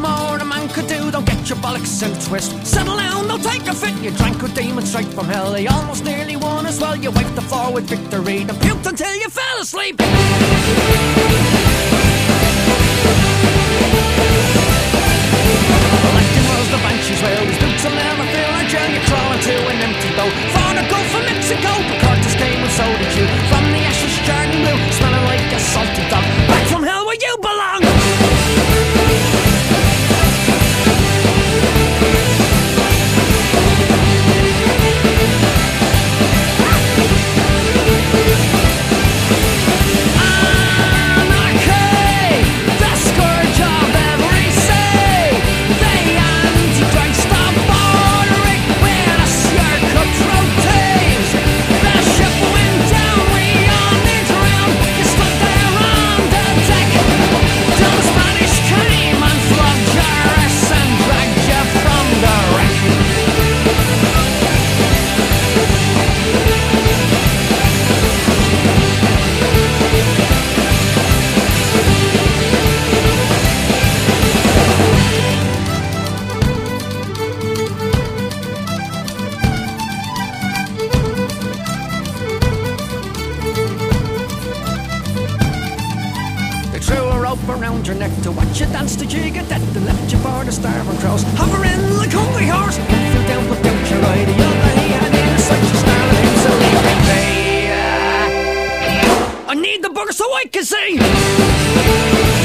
more a man could do. Don't get your bollocks in a twist. Settle down, don't take a fit. You drank a demon straight from hell. They almost nearly won as well. You wiped the floor with victory. Then puked until you fell asleep. Electing was the banshees, well, these boots will never fill a jail. You crawl into an empty boat. Found a go from Mexico, but Curtis came and so did you. From the ashes, Jordan Blue, smelling like a salty dog. Rope around your neck to watch you dance to jig at that and left you for the starving crows. Hovering like hungry horse, you fell down but don't you ride the other he had in such a him so me. I need the bugger so I can see.